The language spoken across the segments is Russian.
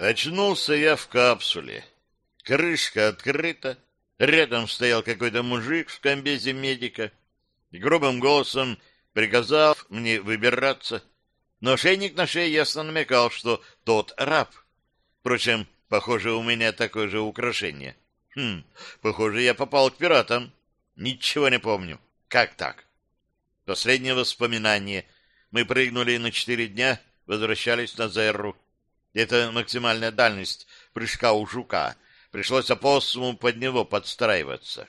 Очнулся я в капсуле. Крышка открыта. Рядом стоял какой-то мужик в комбезе медика и грубым голосом приказал мне выбираться. Но шейник на шее ясно намекал, что тот раб. Впрочем, похоже, у меня такое же украшение. Хм, похоже, я попал к пиратам. Ничего не помню. Как так? Последнее воспоминание. Мы прыгнули на четыре дня, возвращались на Зерру. Это максимальная дальность прыжка у жука. Пришлось опоссуму под него подстраиваться.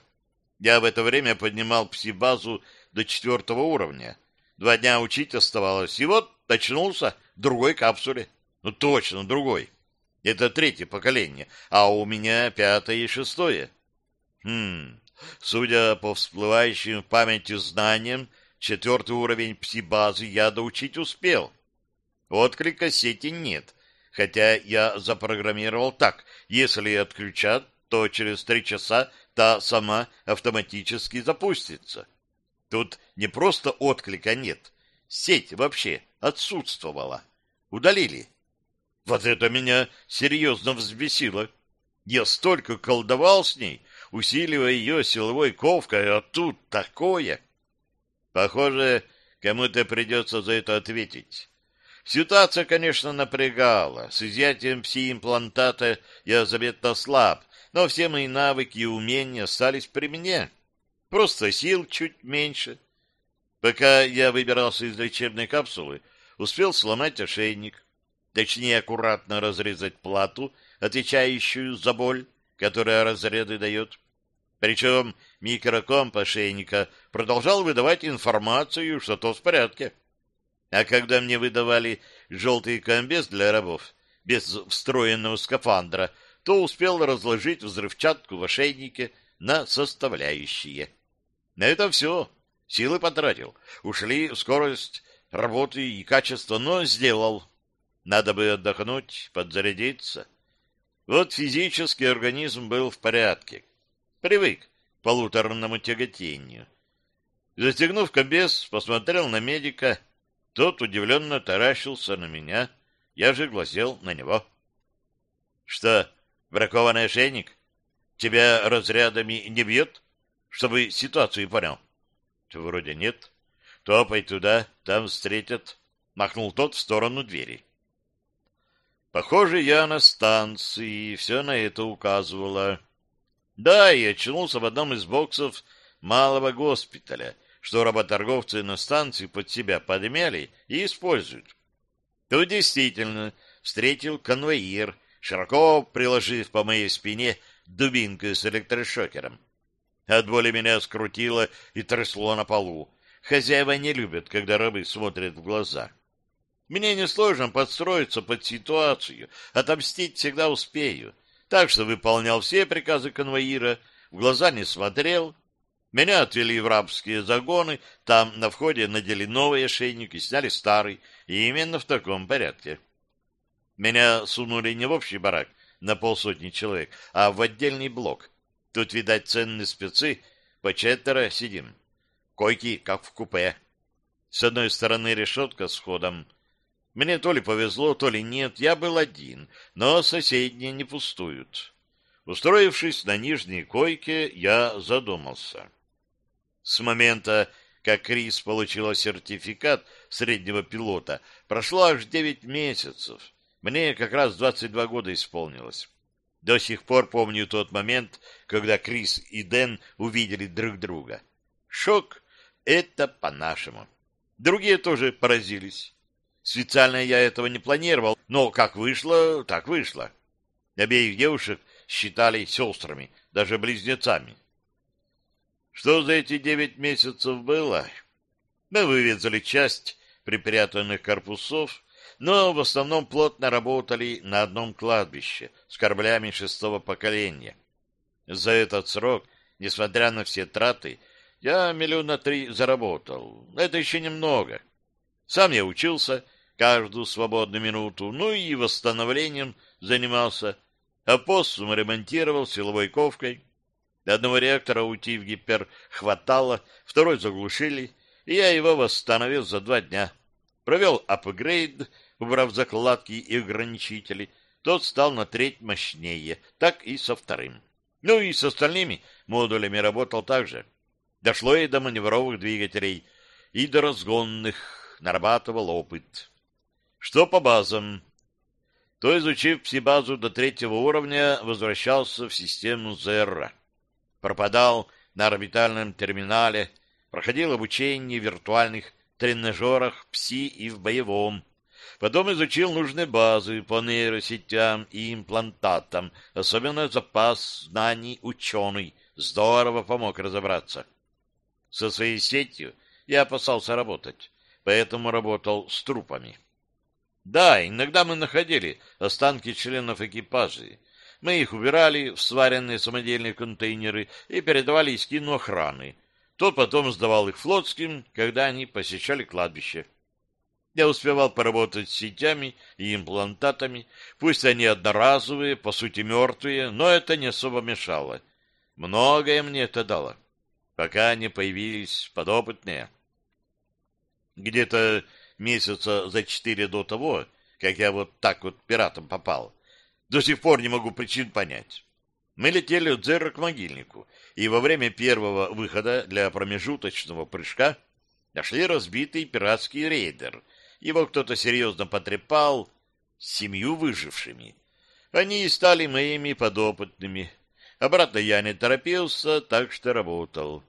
Я в это время поднимал пси-базу до четвертого уровня. Два дня учить оставалось, и вот очнулся в другой капсуле. Ну, точно, другой. Это третье поколение, а у меня пятое и шестое. Хм, судя по всплывающим в памяти знаниям, четвертый уровень пси-базы я доучить успел. Отклика сети нет, хотя я запрограммировал так, если отключат, то через три часа та сама автоматически запустится. Тут не просто отклика нет, сеть вообще отсутствовала. Удалили. Вот это меня серьезно взбесило. Я столько колдовал с ней, усиливая ее силовой ковкой, а тут такое. Похоже, кому-то придется за это ответить. Ситуация, конечно, напрягала. С изъятием пси-имплантата я заметно слаб, но все мои навыки и умения остались при мне. Просто сил чуть меньше. Пока я выбирался из лечебной капсулы, успел сломать ошейник, точнее аккуратно разрезать плату, отвечающую за боль, которая разряды дает. Причем микрокомп ошейника продолжал выдавать информацию, что то в порядке. А когда мне выдавали желтый комбез для рабов, без встроенного скафандра, то успел разложить взрывчатку в ошейнике на составляющие. На это все. Силы потратил. Ушли скорость работы и качество, но сделал. Надо бы отдохнуть, подзарядиться. Вот физический организм был в порядке. Привык к полуторному тяготению. Застегнув комбез, посмотрел на медика — тот удивленно таращился на меня, я же глазел на него. — Что, бракованный ошейник? Тебя разрядами не бьет? Чтобы ситуацию понял. — Вроде нет. Топай туда, там встретят. Махнул тот в сторону двери. Похоже, я на станции, все на это указывало. Да, я очнулся в одном из боксов малого госпиталя — что работорговцы на станции под себя подмяли и используют. Тут действительно встретил конвоир, широко приложив по моей спине дубинку с электрошокером. От боли меня скрутило и трясло на полу. Хозяева не любят, когда рабы смотрят в глаза. Мне несложно подстроиться под ситуацию, отомстить всегда успею. Так что выполнял все приказы конвоира, в глаза не смотрел, меня отвели в рабские загоны, там на входе надели новый ошейник и сняли старый, и именно в таком порядке. Меня сунули не в общий барак на полсотни человек, а в отдельный блок. Тут, видать, ценные спецы, по четверо сидим. Койки, как в купе. С одной стороны решетка с ходом. Мне то ли повезло, то ли нет, я был один, но соседние не пустуют. Устроившись на нижней койке, я задумался. С момента, как Крис получила сертификат среднего пилота, прошло аж девять месяцев. Мне как раз двадцать два года исполнилось. До сих пор помню тот момент, когда Крис и Дэн увидели друг друга. Шок — это по-нашему. Другие тоже поразились. Специально я этого не планировал, но как вышло, так вышло. Обеих девушек считали сестрами, даже близнецами. Что за эти девять месяцев было? Мы вывезли часть припрятанных корпусов, но в основном плотно работали на одном кладбище с кораблями шестого поколения. За этот срок, несмотря на все траты, я миллиона три заработал. Это еще немного. Сам я учился каждую свободную минуту, ну и восстановлением занимался, а постум ремонтировал силовой ковкой. Одного реактора уйти в гипер хватало, второй заглушили, и я его восстановил за два дня. Провел апгрейд, убрав закладки и ограничители, тот стал на треть мощнее, так и со вторым. Ну и с остальными модулями работал так же. Дошло и до маневровых двигателей, и до разгонных, нарабатывал опыт. Что по базам? То, изучив пси-базу до третьего уровня, возвращался в систему Зерра. Пропадал на орбитальном терминале, проходил обучение в виртуальных тренажерах ПСИ и в боевом. Потом изучил нужные базы по нейросетям и имплантатам, особенно запас знаний ученый. Здорово помог разобраться. Со своей сетью я опасался работать, поэтому работал с трупами. Да, иногда мы находили останки членов экипажа. Мы их убирали в сваренные самодельные контейнеры и передавали скину охраны. Тот потом сдавал их флотским, когда они посещали кладбище. Я успевал поработать с сетями и имплантатами, пусть они одноразовые, по сути мертвые, но это не особо мешало. Многое мне это дало, пока не появились подопытные. Где-то месяца за четыре до того, как я вот так вот пиратом попал. До сих пор не могу причин понять. Мы летели от Зерра к могильнику, и во время первого выхода для промежуточного прыжка нашли разбитый пиратский рейдер. Его кто-то серьезно потрепал с семью выжившими. Они и стали моими подопытными. Обратно я не торопился, так что работал.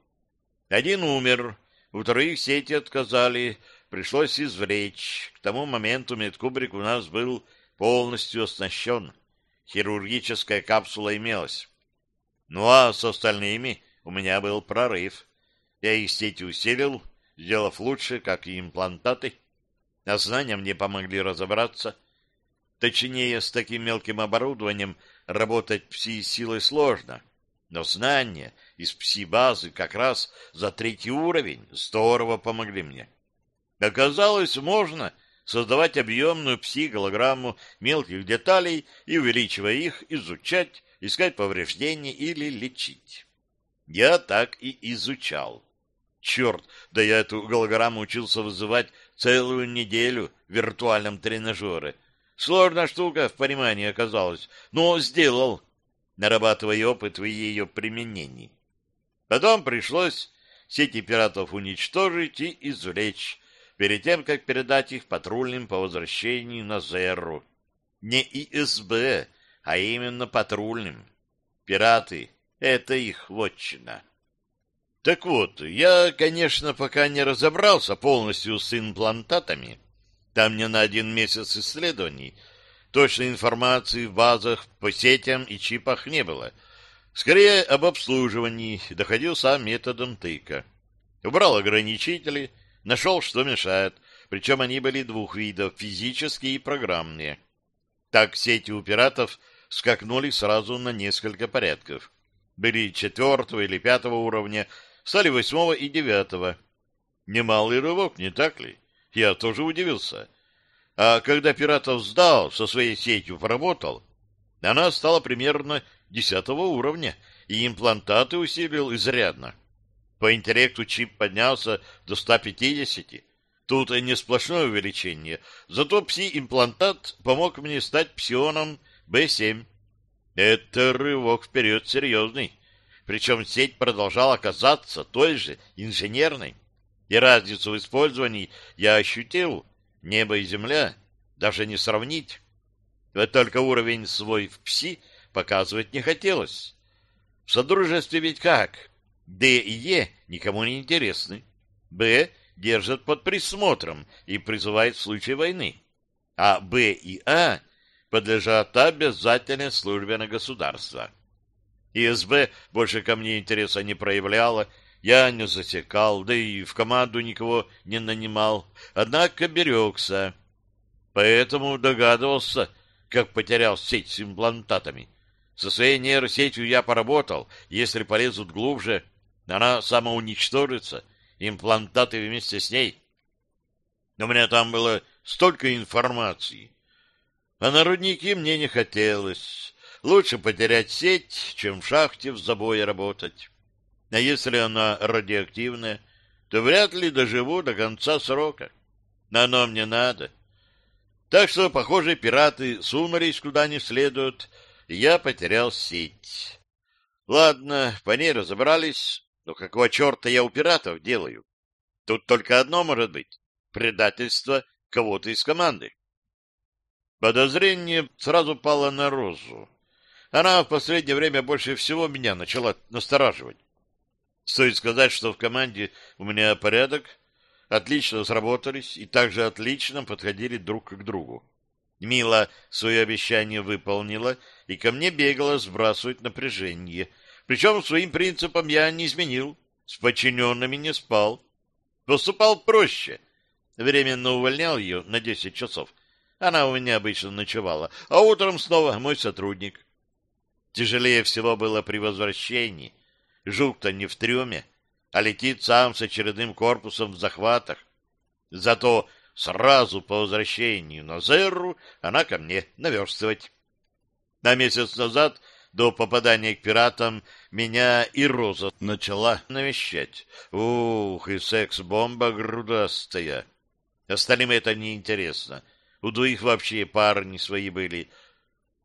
Один умер, у троих сети отказали, пришлось извлечь. К тому моменту медкубрик у нас был полностью оснащен. Хирургическая капсула имелась. Ну а с остальными у меня был прорыв. Я их сети усилил, сделав лучше, как и имплантаты. А знания мне помогли разобраться. Точнее, с таким мелким оборудованием работать пси-силой сложно. Но знания из пси-базы как раз за третий уровень здорово помогли мне. Оказалось, можно создавать объемную пси-голограмму мелких деталей и, увеличивая их, изучать, искать повреждения или лечить. Я так и изучал. Черт, да я эту голограмму учился вызывать целую неделю в виртуальном тренажере. Сложная штука в понимании оказалась, но сделал, нарабатывая опыт в ее применении. Потом пришлось сети пиратов уничтожить и извлечь, перед тем, как передать их патрульным по возвращении на Зерру. Не ИСБ, а именно патрульным. Пираты — это их вотчина. Так вот, я, конечно, пока не разобрался полностью с имплантатами. Там не на один месяц исследований. Точной информации в базах по сетям и чипах не было. Скорее, об обслуживании доходил сам методом тыка. Убрал ограничители — Нашел, что мешает, причем они были двух видов, физические и программные. Так сети у пиратов скакнули сразу на несколько порядков. Были четвертого или пятого уровня, стали восьмого и девятого. Немалый рывок, не так ли? Я тоже удивился. А когда пиратов сдал, со своей сетью поработал, она стала примерно десятого уровня, и имплантаты усилил изрядно. По интеллекту чип поднялся до 150. Тут не сплошное увеличение, зато пси-имплантат помог мне стать псионом Б7. Это рывок вперед серьезный. Причем сеть продолжала казаться той же, инженерной. И разницу в использовании я ощутил. Небо и земля даже не сравнить. Вот только уровень свой в пси показывать не хотелось. В содружестве ведь как? Д и Е никому не интересны. Б держат под присмотром и призывают в случае войны. А Б и А подлежат обязательной службе на государство. ИСБ больше ко мне интереса не проявляла, я не засекал, да и в команду никого не нанимал, однако берегся. Поэтому догадывался, как потерял сеть с имплантатами. Со своей нейросетью я поработал, если полезут глубже, она самоуничтожится, имплантаты вместе с ней. Но у меня там было столько информации. А на рудники мне не хотелось. Лучше потерять сеть, чем в шахте в забое работать. А если она радиоактивная, то вряд ли доживу до конца срока. Но оно мне надо. Так что, похоже, пираты сунулись куда не следует, и я потерял сеть. Ладно, по ней разобрались, но какого черта я у пиратов делаю? Тут только одно может быть — предательство кого-то из команды. Подозрение сразу пало на Розу. Она в последнее время больше всего меня начала настораживать. Стоит сказать, что в команде у меня порядок, отлично сработались и также отлично подходили друг к другу. Мила свое обещание выполнила и ко мне бегала сбрасывать напряжение. Причем своим принципам я не изменил, с подчиненными не спал. Поступал проще. Временно увольнял ее на десять часов. Она у меня обычно ночевала, а утром снова мой сотрудник. Тяжелее всего было при возвращении. Жук-то не в трюме, а летит сам с очередным корпусом в захватах. Зато сразу по возвращению на Зерру она ко мне наверстывать. На месяц назад, до попадания к пиратам, меня и Роза начала навещать. Ух, и секс-бомба грудастая. Остальным это не интересно. У двоих вообще парни свои были.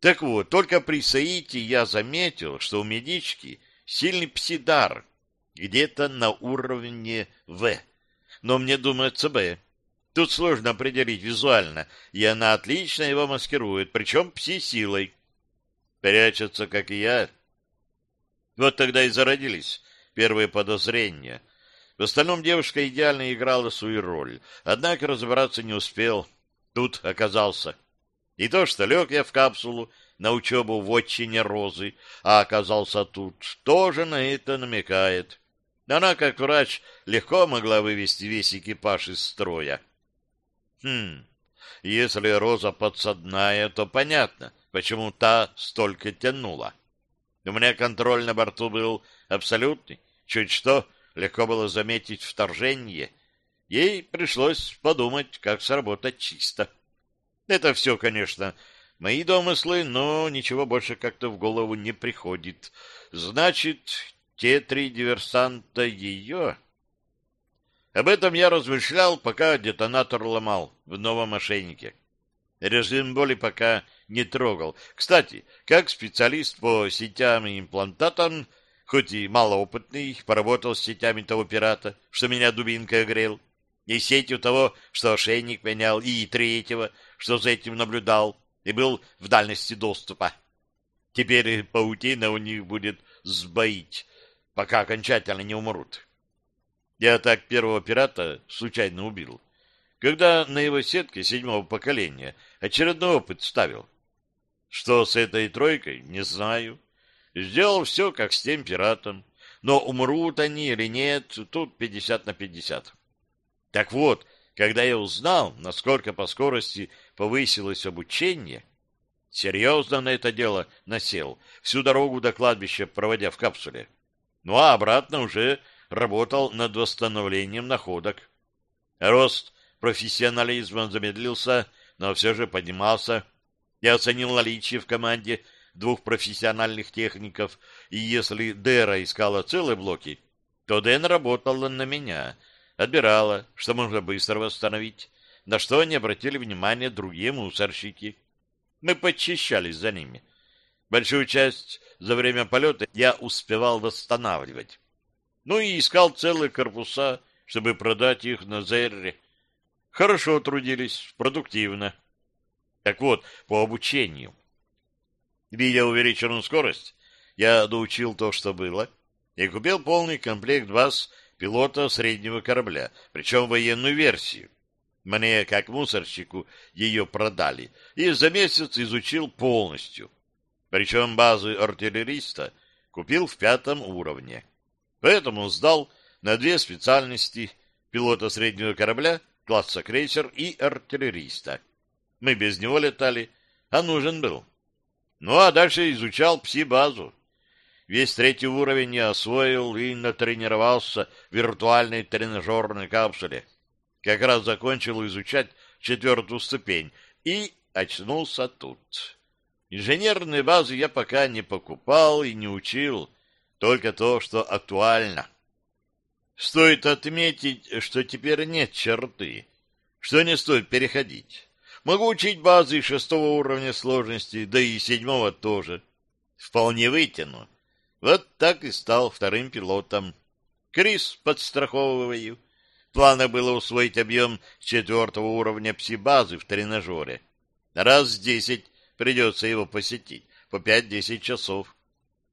Так вот, только при Саите я заметил, что у медички сильный псидар, где-то на уровне В. Но мне думается Б. Тут сложно определить визуально, и она отлично его маскирует, причем пси-силой. Прячется, как и я. Вот тогда и зародились первые подозрения. В остальном девушка идеально играла свою роль, однако разобраться не успел. Тут оказался. И то, что лег я в капсулу, на учебу в отчине Розы, а оказался тут, тоже на это намекает. Она, как врач, легко могла вывести весь экипаж из строя. Хм, если Роза подсадная, то понятно, почему та столько тянула. У меня контроль на борту был абсолютный. Чуть что, легко было заметить вторжение. Ей пришлось подумать, как сработать чисто. Это все, конечно, Мои домыслы, но ничего больше как-то в голову не приходит. Значит, те три диверсанта ее... Об этом я размышлял, пока детонатор ломал в новом мошеннике. Режим боли пока не трогал. Кстати, как специалист по сетям и имплантатам, хоть и малоопытный, поработал с сетями того пирата, что меня дубинкой огрел, и сетью того, что ошейник менял, и третьего, что за этим наблюдал, и был в дальности доступа. Теперь паутина у них будет сбоить, пока окончательно не умрут. Я так первого пирата случайно убил, когда на его сетке седьмого поколения очередной опыт ставил. Что с этой тройкой, не знаю. Сделал все, как с тем пиратом. Но умрут они или нет, тут пятьдесят на пятьдесят. Так вот, когда я узнал, насколько по скорости повысилось обучение, серьезно на это дело насел, всю дорогу до кладбища проводя в капсуле. Ну а обратно уже работал над восстановлением находок. Рост профессионализма замедлился, но все же поднимался. Я оценил наличие в команде двух профессиональных техников, и если Дэра искала целые блоки, то Дэн работала на меня — отбирала, что можно быстро восстановить, на что не обратили внимания другие мусорщики. Мы подчищались за ними. Большую часть за время полета я успевал восстанавливать. Ну и искал целые корпуса, чтобы продать их на Зерре. Хорошо трудились, продуктивно. Так вот, по обучению. Видя увеличенную скорость, я доучил то, что было, и купил полный комплект баз пилота среднего корабля, причем военную версию. Мне, как мусорщику, ее продали, и за месяц изучил полностью. Причем базы артиллериста купил в пятом уровне. Поэтому сдал на две специальности пилота среднего корабля, класса крейсер и артиллериста. Мы без него летали, а нужен был. Ну а дальше изучал пси-базу. Весь третий уровень я освоил и натренировался в виртуальной тренажерной капсуле. Как раз закончил изучать четвертую ступень и очнулся тут. Инженерные базы я пока не покупал и не учил, только то, что актуально. Стоит отметить, что теперь нет черты, что не стоит переходить. Могу учить базы шестого уровня сложности, да и седьмого тоже. Вполне вытяну. Вот так и стал вторым пилотом. Крис подстраховываю. Плана было усвоить объем четвертого уровня пси-базы в тренажере. Раз десять придется его посетить, по пять-десять часов.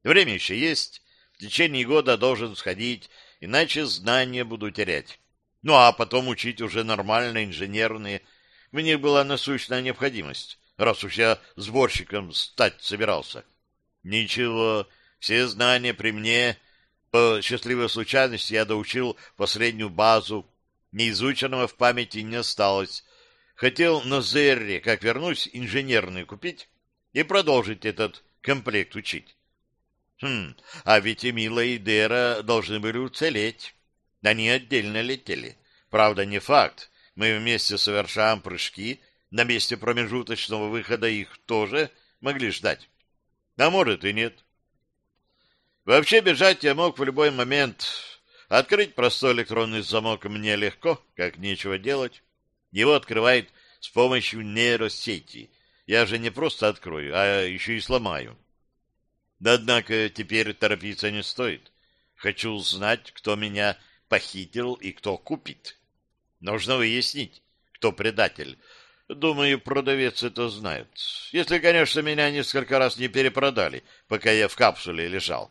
Время еще есть, в течение года должен сходить, иначе знания буду терять. Ну, а потом учить уже нормально инженерные. В них была насущная необходимость, раз уж я сборщиком стать собирался. Ничего, все знания при мне. По счастливой случайности я доучил последнюю базу. Неизученного в памяти не осталось. Хотел на Зерре, как вернусь, инженерный купить и продолжить этот комплект учить. Хм, а ведь Эмила и Дера должны были уцелеть. Они отдельно летели. Правда, не факт. Мы вместе совершаем прыжки. На месте промежуточного выхода их тоже могли ждать. А может и нет. Вообще бежать я мог в любой момент. Открыть простой электронный замок мне легко, как нечего делать. Его открывает с помощью нейросети. Я же не просто открою, а еще и сломаю. Да однако теперь торопиться не стоит. Хочу узнать, кто меня похитил и кто купит. Нужно выяснить, кто предатель. Думаю, продавец это знает. Если, конечно, меня несколько раз не перепродали, пока я в капсуле лежал.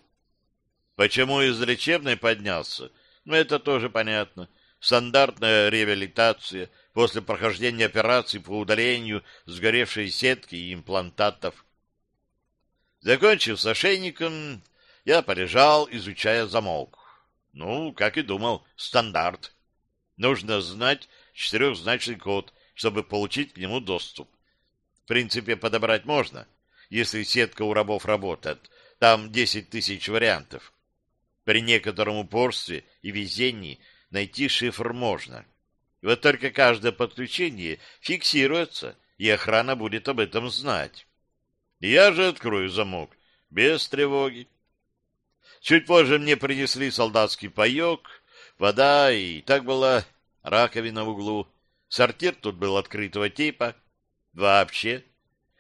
Почему из лечебной поднялся? Ну, это тоже понятно. Стандартная реабилитация после прохождения операции по удалению сгоревшей сетки и имплантатов. Закончив с ошейником, я полежал, изучая замок. Ну, как и думал, стандарт. Нужно знать четырехзначный код, чтобы получить к нему доступ. В принципе, подобрать можно, если сетка у рабов работает. Там десять тысяч вариантов. При некотором упорстве и везении найти шифр можно. Вот только каждое подключение фиксируется, и охрана будет об этом знать. Я же открою замок, без тревоги. Чуть позже мне принесли солдатский паек, вода, и так была раковина в углу. Сортир тут был открытого типа. Вообще.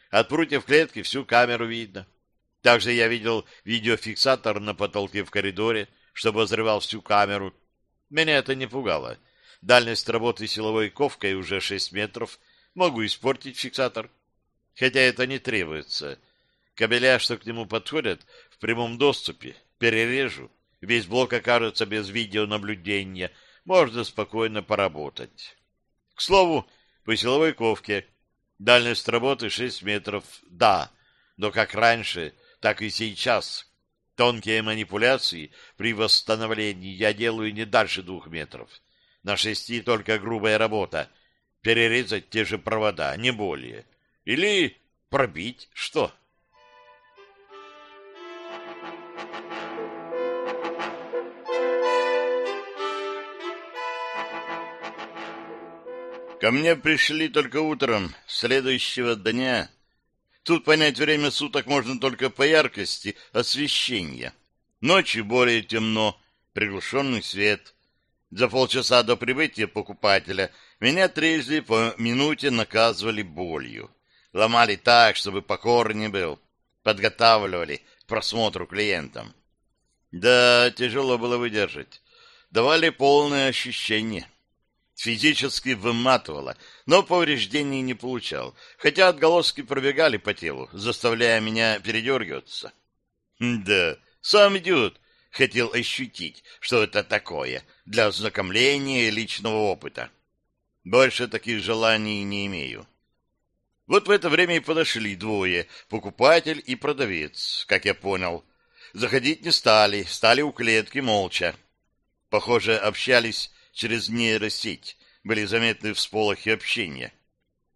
От прутьев клетки всю камеру видно. Также я видел видеофиксатор на потолке в коридоре, чтобы взрывал всю камеру. Меня это не пугало. Дальность работы силовой ковкой уже 6 метров. Могу испортить фиксатор хотя это не требуется. Кабеля, что к нему подходят, в прямом доступе, перережу. Весь блок окажется без видеонаблюдения. Можно спокойно поработать. К слову, по силовой ковке дальность работы 6 метров, да, но как раньше, так и сейчас. Тонкие манипуляции при восстановлении я делаю не дальше двух метров. На шести только грубая работа. Перерезать те же провода, не более. Или пробить что? Ко мне пришли только утром следующего дня. Тут понять время суток можно только по яркости освещения. Ночью более темно, приглушенный свет. За полчаса до прибытия покупателя меня трижды по минуте наказывали болью. Ломали так, чтобы покорнее был. Подготавливали к просмотру клиентам. Да, тяжело было выдержать. Давали полное ощущение. Физически выматывало, но повреждений не получал, хотя отголоски пробегали по телу, заставляя меня передергиваться. Да, сам идиот хотел ощутить, что это такое, для ознакомления личного опыта. Больше таких желаний не имею. Вот в это время и подошли двое, покупатель и продавец, как я понял. Заходить не стали, стали у клетки молча. Похоже, общались через нейросеть, были заметны всполохи общения.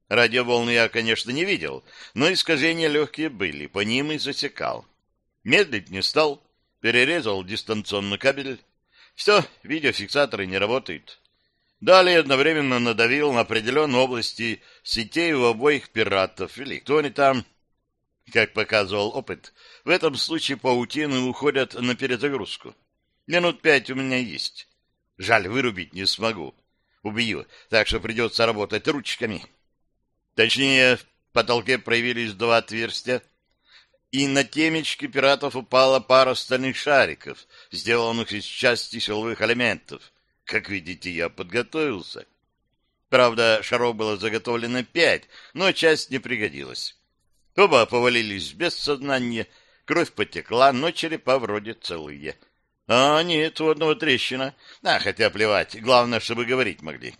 Радиоволны я, конечно, не видел, но искажения легкие были, по ним и засекал. Медлить не стал, перерезал дистанционный кабель. Все, видеофиксаторы не работают. Далее одновременно надавил на определенные области сетей у обоих пиратов, или кто они там. Как показывал опыт, в этом случае паутины уходят на перезагрузку. Минут пять у меня есть. Жаль, вырубить не смогу. Убью, так что придется работать ручками. Точнее, в потолке проявились два отверстия, и на темечки пиратов упала пара стальных шариков, сделанных из части силовых элементов. Как видите, я подготовился. Правда, шаров было заготовлено пять, но часть не пригодилась. Оба повалились без сознания, кровь потекла, но черепа вроде целые. А нет, у одного трещина. А, хотя плевать, главное, чтобы говорить могли.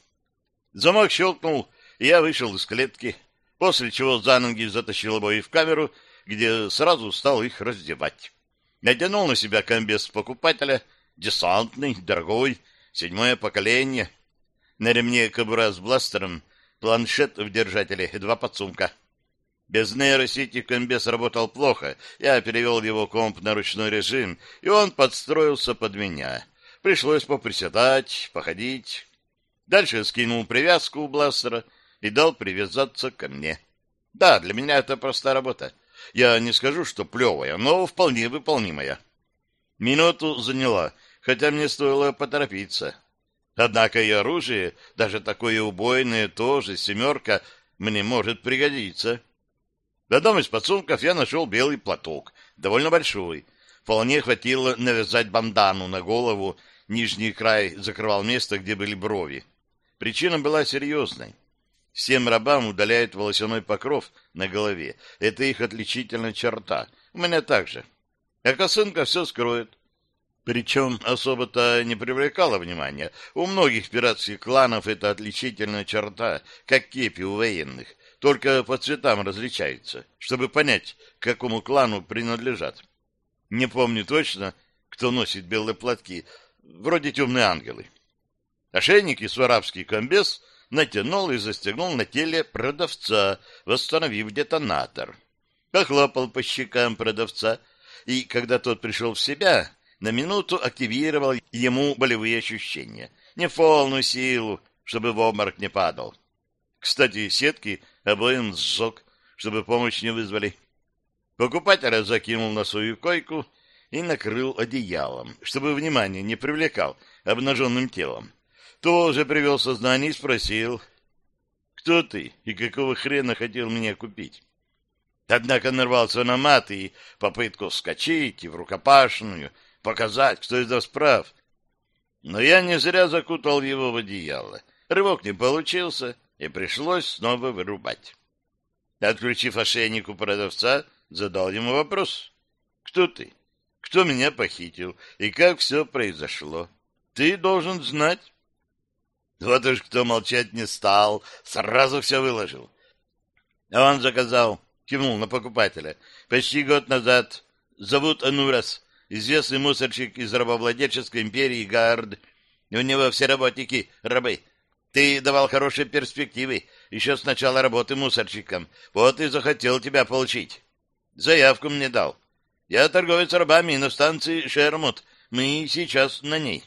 Замок щелкнул, и я вышел из клетки, после чего за ноги затащил обои в камеру, где сразу стал их раздевать. Натянул на себя комбез покупателя, десантный, дорогой, седьмое поколение. На ремне кобура с бластером, планшет в держателе, два подсумка. Без нейросети комбез работал плохо. Я перевел его комп на ручной режим, и он подстроился под меня. Пришлось поприседать, походить. Дальше скинул привязку у бластера и дал привязаться ко мне. Да, для меня это простая работа. Я не скажу, что плевая, но вполне выполнимая. Минуту заняла, хотя мне стоило поторопиться. Однако и оружие, даже такое убойное, тоже семерка, мне может пригодиться. В одном из подсумков я нашел белый платок, довольно большой. Вполне хватило навязать бандану на голову, нижний край закрывал место, где были брови. Причина была серьезной. Всем рабам удаляют волосяной покров на голове. Это их отличительная черта. У меня также. А косынка все скроет. Причем особо-то не привлекало внимания. У многих пиратских кланов это отличительная черта, как кепи у военных только по цветам различаются, чтобы понять, к какому клану принадлежат. Не помню точно, кто носит белые платки, вроде темные ангелы. Ошейник и сварабский комбез натянул и застегнул на теле продавца, восстановив детонатор. Похлопал по щекам продавца, и, когда тот пришел в себя, на минуту активировал ему болевые ощущения. Не в полную силу, чтобы в обморок не падал. Кстати, сетки обоим сжег, чтобы помощь не вызвали. Покупателя закинул на свою койку и накрыл одеялом, чтобы внимание не привлекал обнаженным телом. Тоже привел сознание и спросил, кто ты и какого хрена хотел меня купить. Однако нарвался на мат и попытку вскочить и в рукопашную, показать, кто из нас прав. Но я не зря закутал его в одеяло. Рывок не получился, и пришлось снова вырубать. Отключив ошейник у продавца, задал ему вопрос. «Кто ты? Кто меня похитил? И как все произошло? Ты должен знать». Вот уж кто молчать не стал, сразу все выложил. А он заказал, кивнул на покупателя. Почти год назад. Зовут Анурас, известный мусорщик из рабовладельческой империи Гард. У него все работники рабы, ты давал хорошие перспективы еще с начала работы мусорщиком. Вот и захотел тебя получить. Заявку мне дал. Я торговец рабами на станции Шермут. Мы сейчас на ней.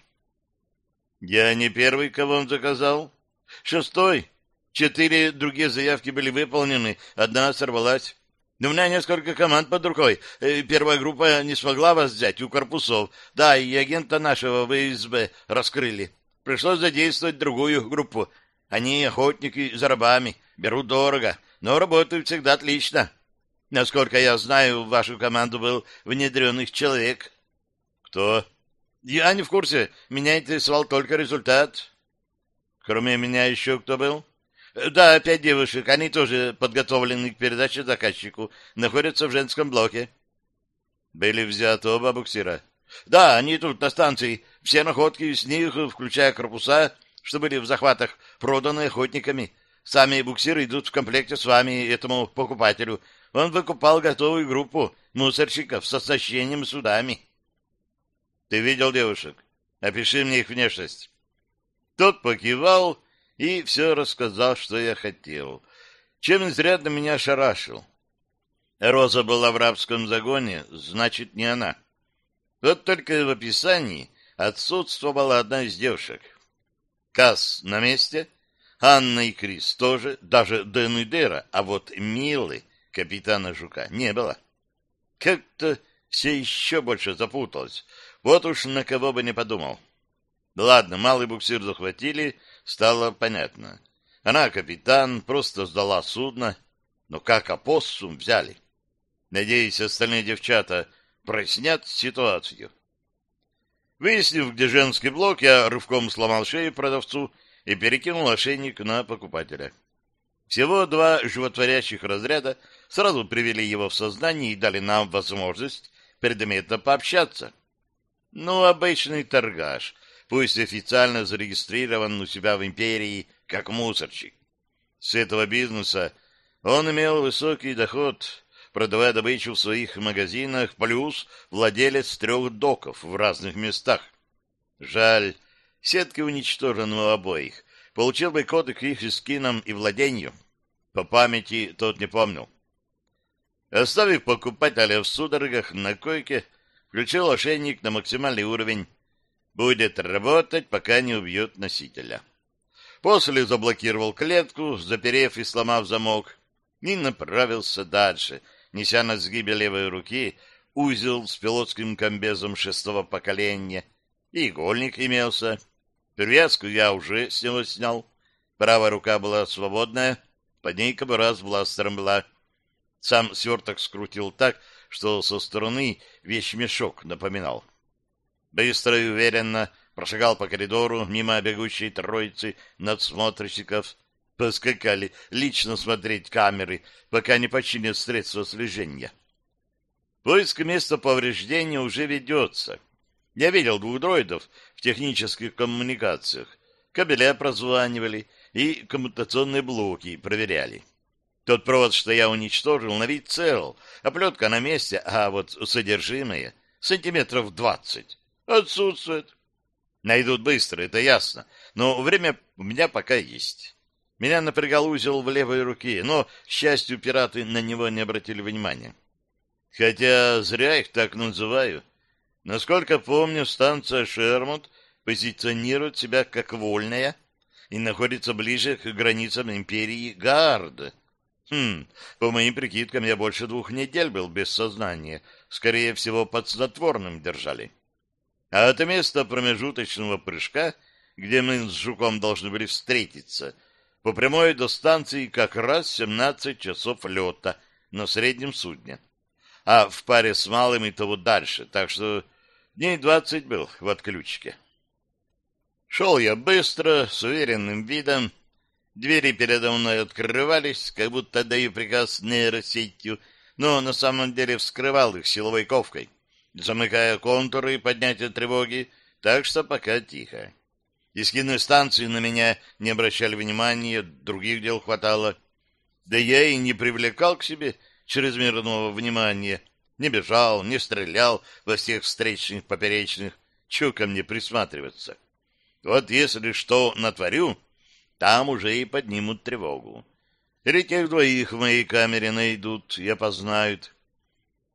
Я не первый, кого он заказал. Шестой. Четыре другие заявки были выполнены, одна сорвалась. Но у меня несколько команд под рукой. Э, первая группа не смогла вас взять у корпусов. Да, и агента нашего ВСБ раскрыли. Пришлось задействовать другую группу. Они охотники за рабами, берут дорого, но работают всегда отлично. Насколько я знаю, в вашу команду был внедренных человек. Кто? Я не в курсе. Меня интересовал только результат. Кроме меня еще кто был? Да, пять девушек. Они тоже подготовлены к передаче заказчику. Находятся в женском блоке. Были взяты оба буксира. Да, они тут на станции. Все находки с них, включая корпуса, что были в захватах, проданы охотниками. Сами буксиры идут в комплекте с вами, этому покупателю. Он выкупал готовую группу мусорщиков с оснащением судами. Ты видел девушек? Опиши мне их внешность. Тот покивал и все рассказал, что я хотел. Чем изрядно меня шарашил. Роза была в рабском загоне, значит, не она. Вот только в описании отсутствовала одна из девушек. Касс на месте, Анна и Крис тоже, даже Дэн и Дера, а вот Милы, капитана Жука, не было. Как-то все еще больше запуталось. Вот уж на кого бы не подумал. Ладно, малый буксир захватили, стало понятно. Она капитан, просто сдала судно, но как опоссум взяли. Надеюсь, остальные девчата прояснят ситуацию. Выяснив, где женский блок, я рывком сломал шею продавцу и перекинул ошейник на покупателя. Всего два животворящих разряда сразу привели его в сознание и дали нам возможность предметно пообщаться. Ну, обычный торгаш, пусть официально зарегистрирован у себя в империи как мусорщик. С этого бизнеса он имел высокий доход, продавая добычу в своих магазинах, плюс владелец трех доков в разных местах. Жаль, сетки уничтожены у обоих. Получил бы коды к их скинам и владению. По памяти тот не помнил. Оставив покупателя в судорогах на койке, включил ошейник на максимальный уровень. Будет работать, пока не убьет носителя. После заблокировал клетку, заперев и сломав замок, и направился дальше, неся на сгибе левой руки узел с пилотским комбезом шестого поколения. И игольник имелся. Перевязку я уже с него снял. Правая рука была свободная, под ней кобура с бластером была. Сам сверток скрутил так, что со стороны вещмешок напоминал. Быстро и уверенно прошагал по коридору мимо бегущей троицы надсмотрщиков. Поскакали лично смотреть камеры, пока не починят средства слежения. Поиск места повреждения уже ведется. Я видел двух дроидов в технических коммуникациях. Кабеля прозванивали и коммутационные блоки проверяли. Тот провод, что я уничтожил, на вид цел, оплетка на месте, а вот содержимое сантиметров двадцать отсутствует. Найдут быстро, это ясно, но время у меня пока есть. Меня напрягал узел в левой руке, но, к счастью, пираты на него не обратили внимания. Хотя зря их так называю. Насколько помню, станция Шермут позиционирует себя как вольная и находится ближе к границам империи Гард. Хм, по моим прикидкам, я больше двух недель был без сознания. Скорее всего, под снотворным держали. А это место промежуточного прыжка, где мы с Жуком должны были встретиться, по прямой до станции как раз 17 часов лета на среднем судне. А в паре с малым и того дальше, так что дней 20 был в отключке. Шел я быстро, с уверенным видом. Двери передо мной открывались, как будто даю приказ нейросетью, но на самом деле вскрывал их силовой ковкой замыкая контуры поднятия тревоги, так что пока тихо. Искинные станции на меня не обращали внимания, других дел хватало. Да я и не привлекал к себе чрезмерного внимания, не бежал, не стрелял во всех встречных поперечных, чего ко мне присматриваться. Вот если что натворю, там уже и поднимут тревогу. Или тех двоих в моей камере найдут и опознают.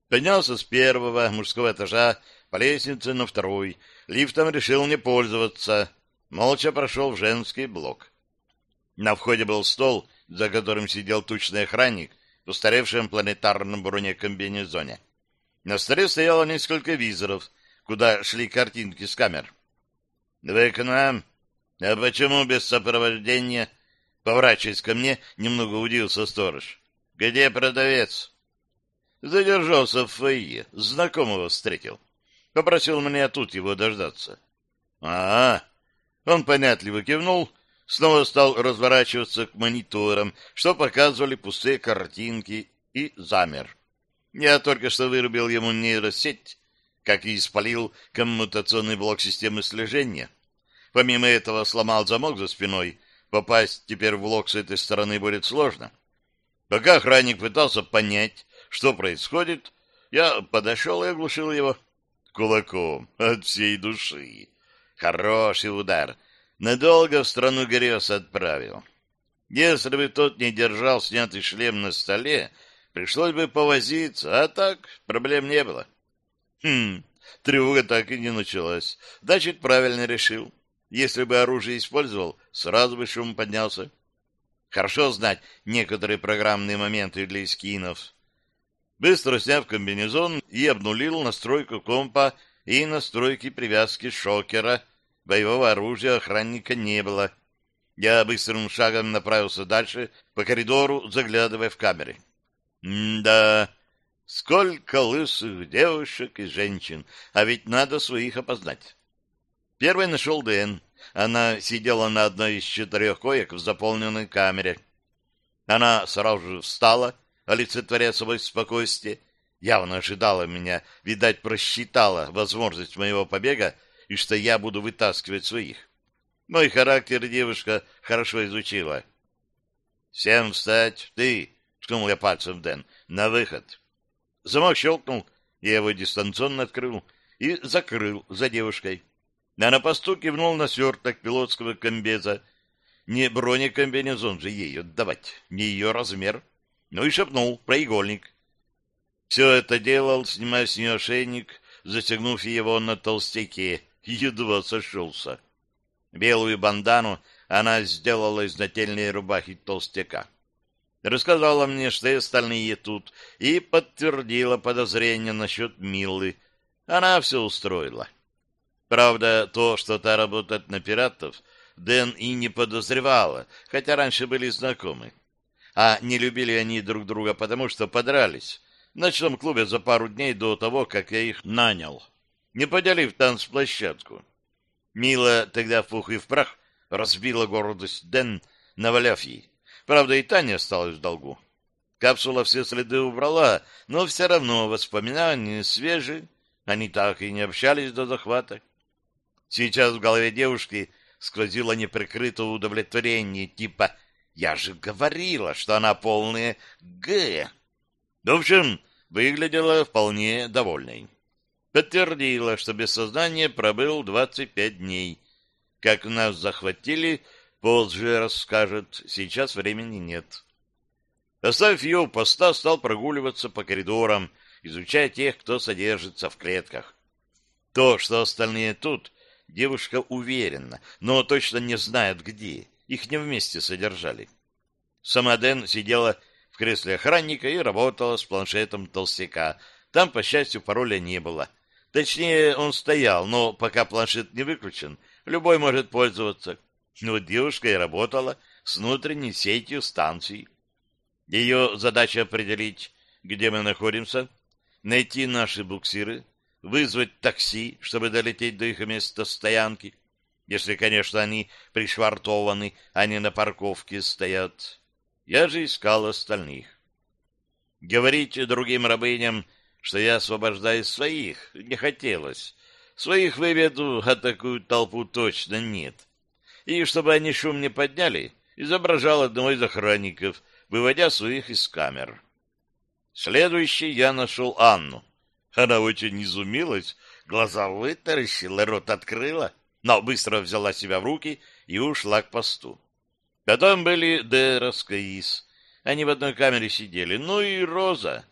Поднялся с первого мужского этажа по лестнице на второй. Лифтом решил не пользоваться. Молча прошел в женский блок. На входе был стол, за которым сидел тучный охранник в устаревшем планетарном бронекомбинезоне. На столе стояло несколько визоров, куда шли картинки с камер. — Вы к нам? А почему без сопровождения? Поворачиваясь ко мне, немного удивился сторож. — Где продавец? — Задержался в фойе, знакомого встретил. Попросил меня тут его дождаться. А, -а. Он понятливо кивнул, снова стал разворачиваться к мониторам, что показывали пустые картинки, и замер. Я только что вырубил ему нейросеть, как и испалил коммутационный блок системы слежения. Помимо этого сломал замок за спиной, попасть теперь в блок с этой стороны будет сложно. Пока охранник пытался понять, что происходит, я подошел и оглушил его кулаком от всей души. Хороший удар. Надолго в страну грез отправил. Если бы тот не держал снятый шлем на столе, пришлось бы повозиться, а так проблем не было. Хм, тревога так и не началась. Значит, правильно решил. Если бы оружие использовал, сразу бы шум поднялся. Хорошо знать некоторые программные моменты для эскинов. Быстро сняв комбинезон и обнулил настройку компа и настройки привязки шокера. Боевого оружия охранника не было. Я быстрым шагом направился дальше по коридору, заглядывая в камеры. да, сколько лысых девушек и женщин, а ведь надо своих опознать. Первый нашел Дэн. Она сидела на одной из четырех коек в заполненной камере. Она сразу же встала, олицетворяя собой спокойствие, явно ожидала меня, видать, просчитала возможность моего побега и что я буду вытаскивать своих. Мой характер девушка хорошо изучила. «Всем встать! Ты!» — ткнул я пальцем Дэн. «На выход!» Замок щелкнул, я его дистанционно открыл и закрыл за девушкой. А на посту кивнул на сверток пилотского комбеза. Не бронекомбинезон же ей отдавать, не ее размер. Ну и шепнул про игольник. Все это делал, снимая с нее ошейник, застегнув его на толстяке, едва сошелся. Белую бандану она сделала из нательной рубахи толстяка. Рассказала мне, что и остальные тут, и подтвердила подозрение насчет Милы. Она все устроила. Правда, то, что та работает на пиратов, Дэн и не подозревала, хотя раньше были знакомы. А не любили они друг друга, потому что подрались в ночном клубе за пару дней до того, как я их нанял, не поделив танцплощадку. Мила тогда в пух и в прах разбила гордость Дэн, наваляв ей. Правда, и Таня осталась в долгу. Капсула все следы убрала, но все равно воспоминания свежие. Они так и не общались до захвата. Сейчас в голове девушки сквозило неприкрытое удовлетворение, типа «Я же говорила, что она полная Г». В общем, выглядела вполне довольной подтвердила, что без сознания пробыл 25 дней. Как нас захватили, позже расскажет, сейчас времени нет. Оставив ее у поста, стал прогуливаться по коридорам, изучая тех, кто содержится в клетках. То, что остальные тут, девушка уверена, но точно не знает, где. Их не вместе содержали. Сама Дэн сидела в кресле охранника и работала с планшетом толстяка. Там, по счастью, пароля не было. Точнее, он стоял, но пока планшет не выключен, любой может пользоваться. Но девушка и работала с внутренней сетью станций. Ее задача определить, где мы находимся, найти наши буксиры, вызвать такси, чтобы долететь до их места стоянки, если, конечно, они пришвартованы, а не на парковке стоят. Я же искал остальных. Говорить другим рабыням что я освобождаю своих, не хотелось. Своих выведу, а такую толпу точно нет. И чтобы они шум не подняли, изображал одного из охранников, выводя своих из камер. Следующий я нашел Анну. Она очень изумилась, глаза вытаращила, рот открыла, но быстро взяла себя в руки и ушла к посту. Потом были Дерос и Ис. Они в одной камере сидели. Ну и Роза.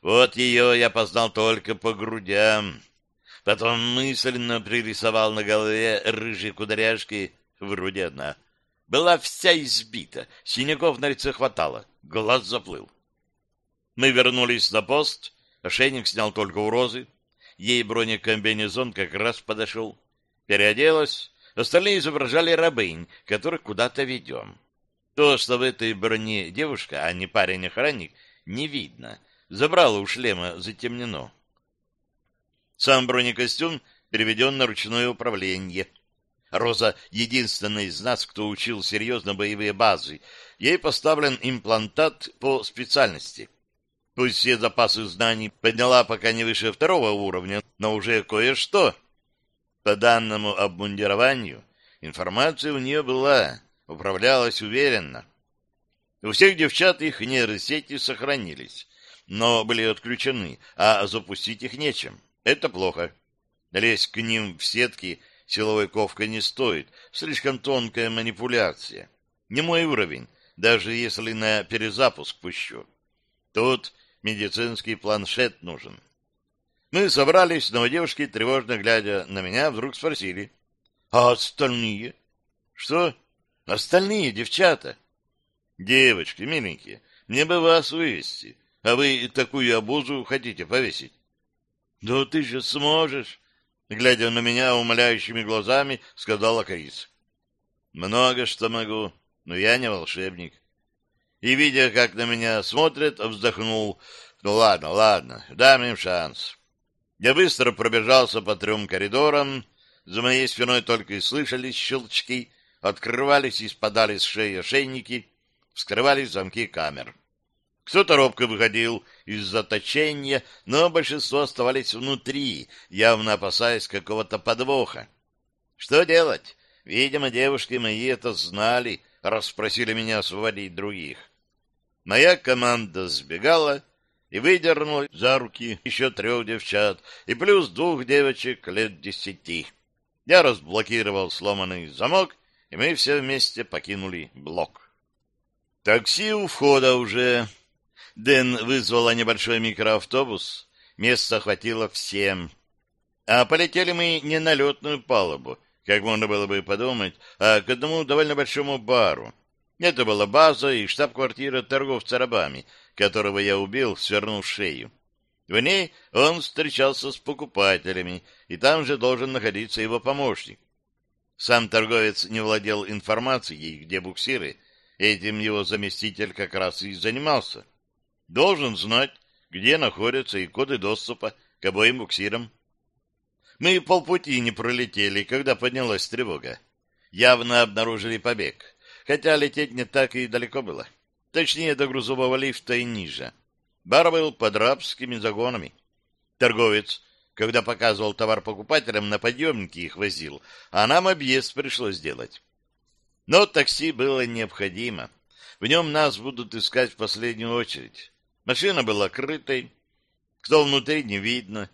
Вот ее я познал только по грудям. Потом мысленно пририсовал на голове рыжие кудряшки, вроде одна. Была вся избита, синяков на лице хватало, глаз заплыл. Мы вернулись на пост, ошейник снял только у Розы. Ей бронекомбинезон как раз подошел. Переоделась, остальные изображали рабынь, которых куда-то ведем. То, что в этой броне девушка, а не парень-охранник, не видно — Забрало у шлема затемнено. Сам бронекостюм переведен на ручное управление. Роза — единственная из нас, кто учил серьезно боевые базы. Ей поставлен имплантат по специальности. Пусть все запасы знаний подняла пока не выше второго уровня, но уже кое-что. По данному обмундированию информация у нее была, управлялась уверенно. У всех девчат их нейросети сохранились но были отключены, а запустить их нечем. Это плохо. Лезть к ним в сетки силовой ковкой не стоит. Слишком тонкая манипуляция. Не мой уровень, даже если на перезапуск пущу. Тут медицинский планшет нужен. Мы собрались, но девушки, тревожно глядя на меня, вдруг спросили. — А остальные? — Что? — Остальные девчата. — Девочки, миленькие, мне бы вас вывести. А вы такую обузу хотите повесить? — Да ты же сможешь, — глядя на меня умоляющими глазами, сказала Крис. Много что могу, но я не волшебник. И, видя, как на меня смотрят, вздохнул. Ну ладно, ладно, дам им шанс. Я быстро пробежался по трем коридорам. За моей спиной только и слышались щелчки, открывались и спадали с шеи ошейники, вскрывались замки камер. Кто-то робко выходил из заточения, но большинство оставались внутри, явно опасаясь какого-то подвоха. Что делать? Видимо, девушки мои это знали, расспросили меня освободить других. Моя команда сбегала и выдернула за руки еще трех девчат и плюс двух девочек лет десяти. Я разблокировал сломанный замок, и мы все вместе покинули блок. Такси у входа уже. Дэн вызвала небольшой микроавтобус. Места хватило всем. А полетели мы не на летную палубу, как можно было бы подумать, а к одному довольно большому бару. Это была база и штаб-квартира торговца рабами, которого я убил, свернув шею. В ней он встречался с покупателями, и там же должен находиться его помощник. Сам торговец не владел информацией, где буксиры, этим его заместитель как раз и занимался. Должен знать, где находятся и коды доступа к обоим буксирам. Мы полпути не пролетели, когда поднялась тревога. Явно обнаружили побег, хотя лететь не так и далеко было. Точнее, до грузового лифта и ниже. Бар был под рабскими загонами. Торговец когда показывал товар покупателям, на подъемнике их возил, а нам объезд пришлось сделать. Но такси было необходимо. В нем нас будут искать в последнюю очередь. Машина была крытой, кто внутри не видно.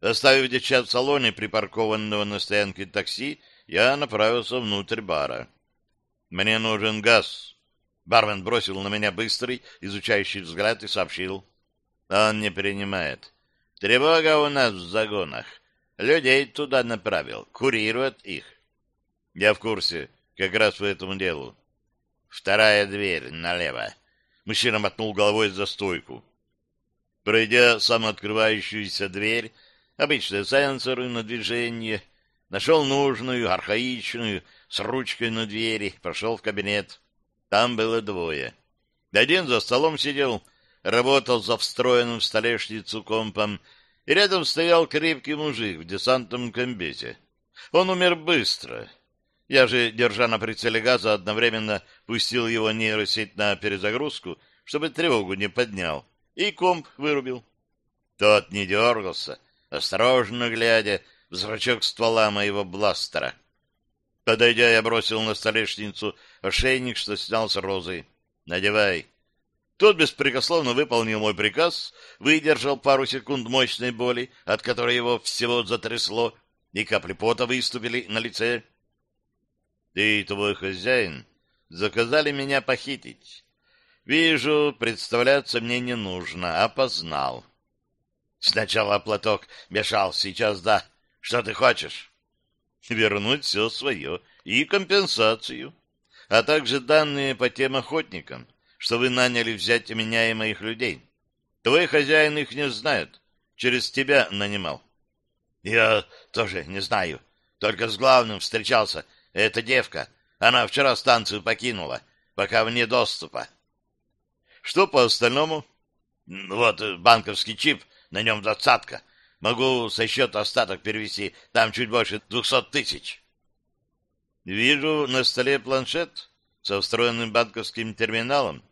Оставив девчат в салоне припаркованного на стоянке такси, я направился внутрь бара. «Мне нужен газ». Бармен бросил на меня быстрый, изучающий взгляд и сообщил. «Он не принимает. Тревога у нас в загонах. Людей туда направил, курируют их. Я в курсе, как раз по этому делу. Вторая дверь налево. Мужчина мотнул головой за стойку. Пройдя самооткрывающуюся дверь, обычные сенсоры на движение, нашел нужную, архаичную, с ручкой на двери, прошел в кабинет. Там было двое. Один за столом сидел, работал за встроенным в столешницу компом, и рядом стоял крепкий мужик в десантном комбезе. Он умер быстро. Я же, держа на прицеле газа, одновременно пустил его нейросеть на перезагрузку, чтобы тревогу не поднял, и комп вырубил. Тот не дергался, осторожно глядя в зрачок ствола моего бластера. Подойдя, я бросил на столешницу ошейник, что снял с розы. «Надевай». Тот беспрекословно выполнил мой приказ, выдержал пару секунд мощной боли, от которой его всего затрясло, и капли пота выступили на лице. Ты и твой хозяин заказали меня похитить. Вижу, представляться мне не нужно, опознал. Сначала платок мешал, сейчас да. Что ты хочешь? Вернуть все свое и компенсацию, а также данные по тем охотникам, что вы наняли взять меня и моих людей. Твой хозяин их не знает. Через тебя нанимал. Я тоже не знаю. Только с главным встречался. Это девка. Она вчера станцию покинула, пока вне доступа. Что по остальному? Вот банковский чип, на нем двадцатка. Могу со счета остаток перевести. Там чуть больше двухсот тысяч. Вижу на столе планшет со встроенным банковским терминалом.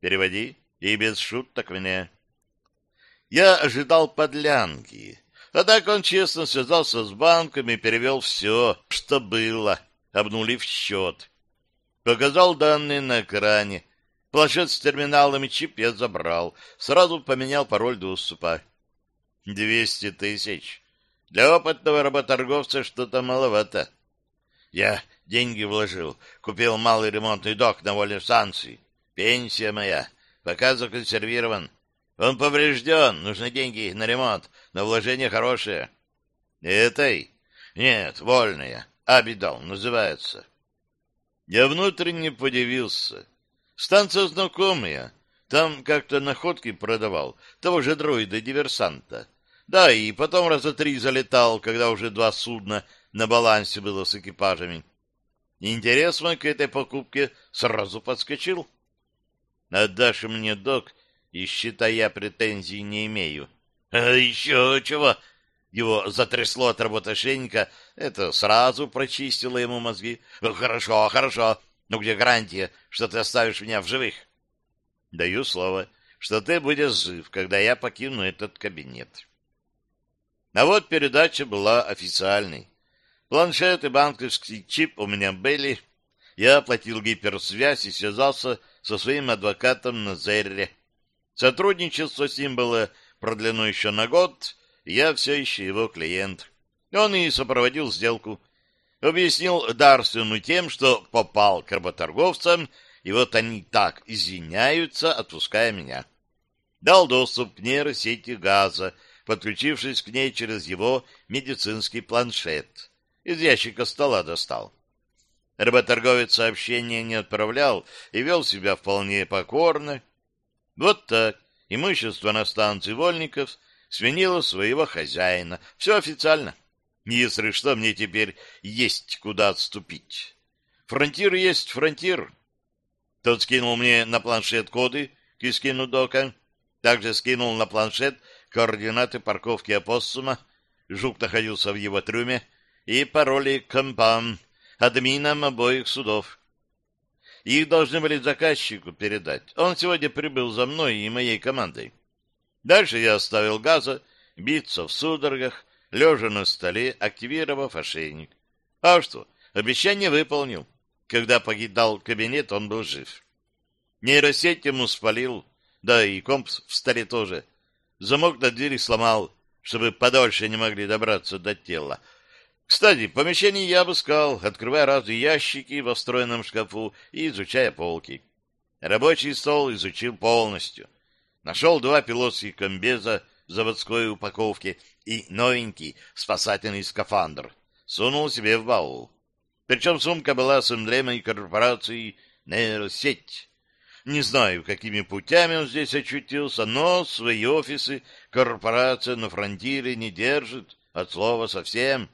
Переводи, и без шуток мне. Я ожидал подлянки, а так он честно связался с банком и перевел все, что было, обнулив счет. Показал данные на экране. Планшет с терминалом и чип я забрал. Сразу поменял пароль доступа. Двести тысяч. Для опытного работорговца что-то маловато. Я деньги вложил, купил малый ремонтный док на воле станции. Пенсия моя. Пока законсервирован. Он поврежден. Нужны деньги на ремонт. Но вложение хорошее. Этой? Нет, вольная. Абидал называется. Я внутренне подивился. Станция знакомая. Там как-то находки продавал. Того же дроида-диверсанта. Да, и потом раза три залетал, когда уже два судна на балансе было с экипажами. Интерес мой к этой покупке сразу подскочил. Отдашь мне док, и считай, я претензий не имею. А еще чего? Его затрясло от работы шейника, это сразу прочистило ему мозги. Хорошо, хорошо. Но где гарантия, что ты оставишь меня в живых? Даю слово, что ты будешь жив, когда я покину этот кабинет. А вот передача была официальной. Планшет и банковский чип у меня были. Я оплатил гиперсвязь и связался со своим адвокатом на Зерре. Сотрудничество с ним было продлено еще на год, я все еще его клиент. Он и сопроводил сделку. Объяснил Дарсину тем, что попал к работорговцам, и вот они так извиняются, отпуская меня. Дал доступ к нейросети газа, подключившись к ней через его медицинский планшет. Из ящика стола достал. Работорговец сообщения не отправлял и вел себя вполне покорно. Вот так имущество на станции Вольников свинило своего хозяина. Все официально. Если что, мне теперь есть куда отступить. Фронтир есть фронтир. Тот скинул мне на планшет коды к Искину Дока, также скинул на планшет координаты парковки опоссума, Жук находился в его трюме, и пароли компам, админам обоих судов. Их должны были заказчику передать. Он сегодня прибыл за мной и моей командой. Дальше я оставил газа, биться в судорогах, лежа на столе, активировав ошейник. А что, обещание выполнил. Когда покидал кабинет, он был жив. Нейросеть ему спалил, да и комп в столе тоже. Замок на двери сломал, чтобы подольше не могли добраться до тела. Кстати, помещение я обыскал, открывая разные ящики во встроенном шкафу и изучая полки. Рабочий стол изучил полностью. Нашел два пилотских комбеза заводской упаковке и новенький спасательный скафандр. Сунул себе в баул. Причем сумка была с эмблемой корпорации «Нейросеть». Не знаю, какими путями он здесь очутился, но свои офисы корпорация на фронтире не держит, от слова совсем.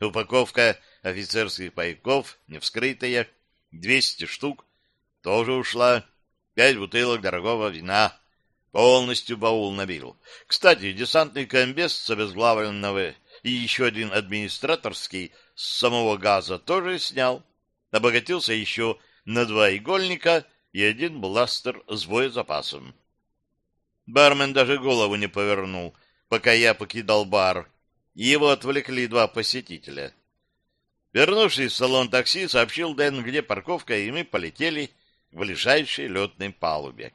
Упаковка офицерских пайков, не вскрытая, 200 штук, тоже ушла. Пять бутылок дорогого вина. Полностью баул набил. Кстати, десантный комбез с обезглавленного и еще один администраторский с самого газа тоже снял. Обогатился еще на два игольника и один бластер с боезапасом. Бармен даже голову не повернул, пока я покидал бар, его отвлекли два посетителя. Вернувшись в салон такси, сообщил Дэн, где парковка, и мы полетели к ближайшей летной палубе.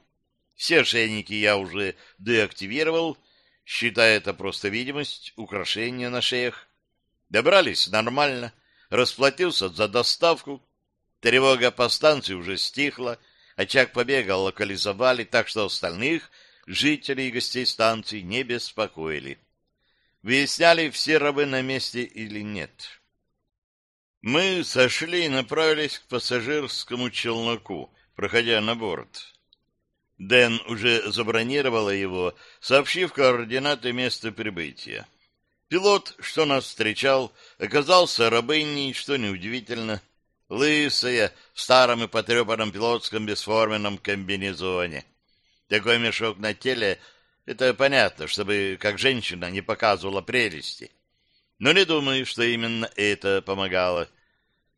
Все шейники я уже деактивировал, считая это просто видимость, украшения на шеях. Добрались нормально, расплатился за доставку. Тревога по станции уже стихла, очаг побега локализовали, так что остальных жителей и гостей станции не беспокоили выясняли, все рабы на месте или нет. Мы сошли и направились к пассажирскому челноку, проходя на борт. Дэн уже забронировала его, сообщив координаты места прибытия. Пилот, что нас встречал, оказался рабыней, что неудивительно, лысая, в старом и потрепанном пилотском бесформенном комбинезоне. Такой мешок на теле — это понятно, чтобы как женщина не показывала прелести. Но не думаю, что именно это помогало.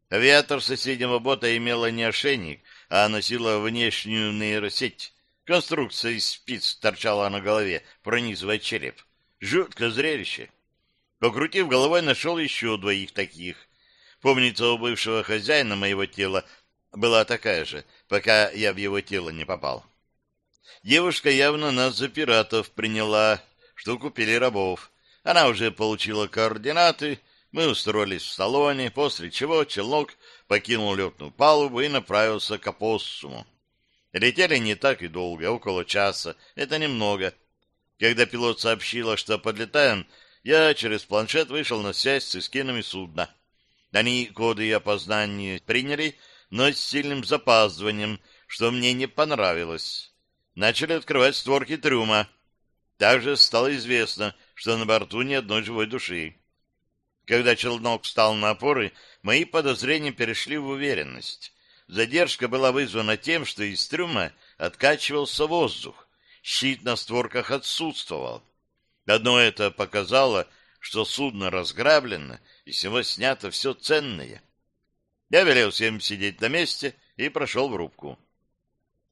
Авиатор соседнего бота имела не ошейник, а носила внешнюю нейросеть. Конструкция из спиц торчала на голове, пронизывая череп. Жуткое зрелище. Покрутив головой, нашел еще двоих таких. Помнится, у бывшего хозяина моего тела была такая же, пока я в его тело не попал. Девушка явно нас за пиратов приняла, что купили рабов. Она уже получила координаты, мы устроились в салоне, после чего челнок покинул летную палубу и направился к опоссуму. Летели не так и долго, около часа, это немного. Когда пилот сообщила, что подлетаем, я через планшет вышел на связь с эскинами судна. Они коды и опознания приняли, но с сильным запаздыванием, что мне не понравилось начали открывать створки трюма. Также стало известно, что на борту ни одной живой души. Когда челнок встал на опоры, мои подозрения перешли в уверенность. Задержка была вызвана тем, что из трюма откачивался воздух, щит на створках отсутствовал. Одно это показало, что судно разграблено, и с него снято все ценное. Я велел всем сидеть на месте и прошел в рубку.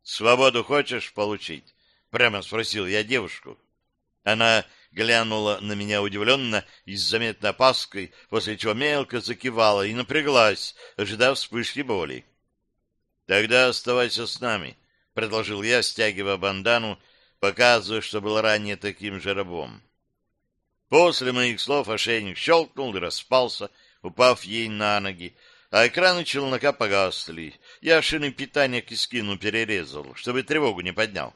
«Свободу хочешь получить?» — прямо спросил я девушку. Она глянула на меня удивленно и с заметной опаской, после чего мелко закивала и напряглась, ожидав вспышки боли. «Тогда оставайся с нами», — предложил я, стягивая бандану, показывая, что был ранее таким же рабом. После моих слов ошейник щелкнул и распался, упав ей на ноги, а экраны челнока погасли. Я шины питания к искину перерезал, чтобы тревогу не поднял.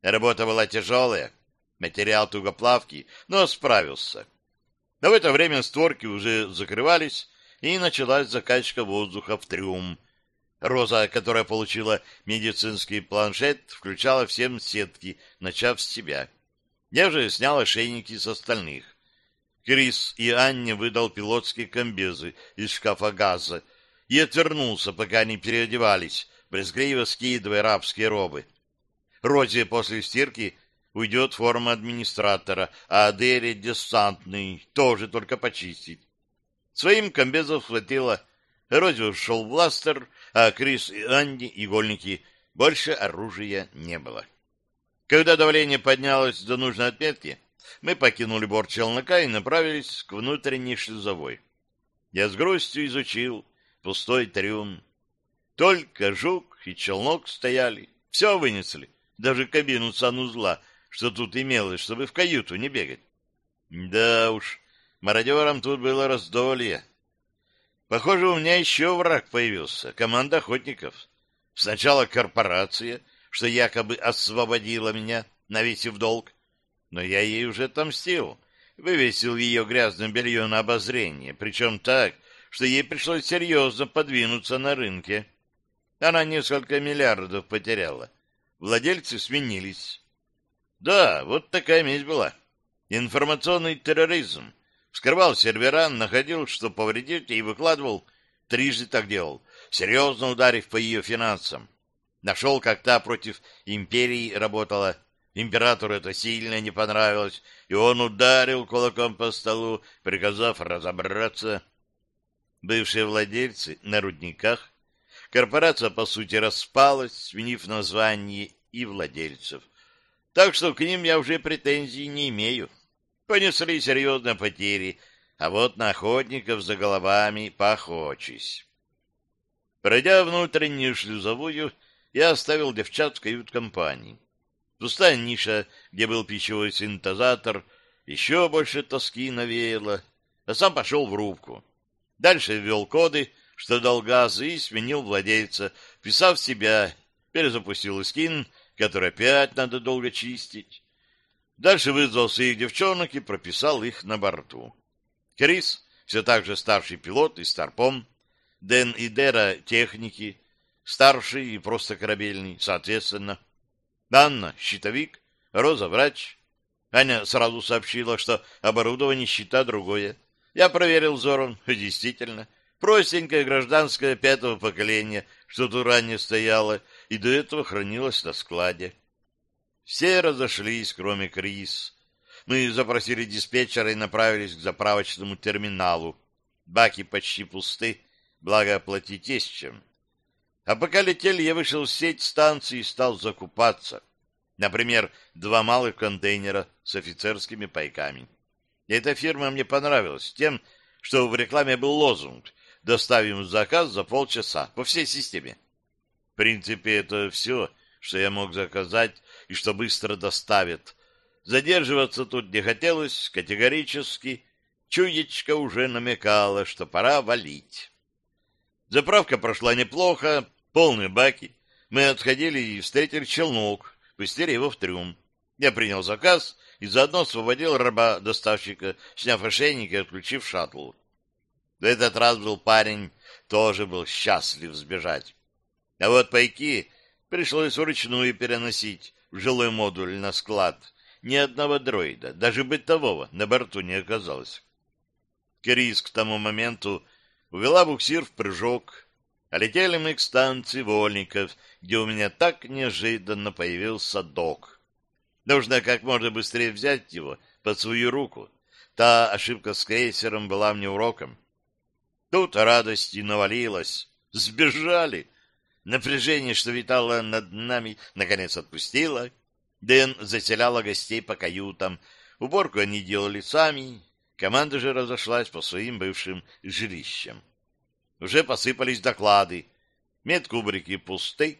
Работа была тяжелая, материал тугоплавкий, но справился. Но в это время створки уже закрывались, и началась закачка воздуха в трюм, Роза, которая получила медицинский планшет, включала всем сетки, начав с себя. Я же снял ошейники с остальных. Крис и Анне выдал пилотские комбезы из шкафа газа и отвернулся, пока они переодевались, брезгливо скидывая рабские робы. Розе после стирки уйдет форма администратора, а Адере десантный, тоже только почистить. Своим комбезов хватило. Розе ушел в ластер, а Крис и Анди, игольники, больше оружия не было. Когда давление поднялось до нужной отметки, мы покинули борт челнока и направились к внутренней шлюзовой. Я с грустью изучил пустой трюм. Только жук и челнок стояли, все вынесли, даже кабину санузла, что тут имелось, чтобы в каюту не бегать. Да уж, мародерам тут было раздолье. Похоже, у меня еще враг появился, команда охотников. Сначала корпорация, что якобы освободила меня, навесив долг, но я ей уже отомстил, вывесил ее грязное белье на обозрение, причем так, что ей пришлось серьезно подвинуться на рынке. Она несколько миллиардов потеряла. Владельцы сменились. Да, вот такая месть была. Информационный терроризм. Вскрывал сервера, находил, что повредить, и выкладывал. Трижды так делал, серьезно ударив по ее финансам. Нашел, как та против империи работала. Императору это сильно не понравилось, и он ударил кулаком по столу, приказав разобраться. Бывшие владельцы на рудниках. Корпорация, по сути, распалась, сменив название и владельцев. Так что к ним я уже претензий не имею понесли серьезные потери, а вот на охотников за головами поохочись. Пройдя внутреннюю шлюзовую, я оставил девчат в кают-компании. Пустая ниша, где был пищевой синтезатор, еще больше тоски навеяло, а сам пошел в рубку. Дальше ввел коды, что дал газ, и сменил владельца, вписав себя, перезапустил скин, который опять надо долго чистить. Дальше вызвал своих девчонок и прописал их на борту. Крис, все так же старший пилот и старпом, Дэн и Дера — техники, старший и просто корабельный, соответственно. Анна — щитовик, Роза — врач. Аня сразу сообщила, что оборудование щита другое. Я проверил взором, действительно, простенькое гражданское пятого поколения, что тут ранее стояло, и до этого хранилось на складе. Все разошлись, кроме Крис. Мы запросили диспетчера и направились к заправочному терминалу. Баки почти пусты, благо оплатить есть чем. А пока летели, я вышел в сеть станции и стал закупаться. Например, два малых контейнера с офицерскими пайками. И эта фирма мне понравилась тем, что в рекламе был лозунг «Доставим заказ за полчаса» по всей системе. В принципе, это все, что я мог заказать и что быстро доставят. Задерживаться тут не хотелось категорически. Чуечка уже намекала, что пора валить. Заправка прошла неплохо, полные баки. Мы отходили и встретили челнок, пустили его в трюм. Я принял заказ и заодно освободил раба-доставщика, сняв ошейник и отключив шаттл. В этот раз был парень, тоже был счастлив сбежать. А вот пайки пришлось вручную переносить, в жилой модуль на склад. Ни одного дроида, даже бытового, на борту не оказалось. Крис к тому моменту увела буксир в прыжок, летели мы к станции Вольников, где у меня так неожиданно появился док. Нужно как можно быстрее взять его под свою руку. Та ошибка с крейсером была мне уроком. Тут радости навалилось. Сбежали. Напряжение, что витало над нами, наконец отпустило. Дэн заселяла гостей по каютам. Уборку они делали сами. Команда же разошлась по своим бывшим жилищам. Уже посыпались доклады. Медкубрики пусты.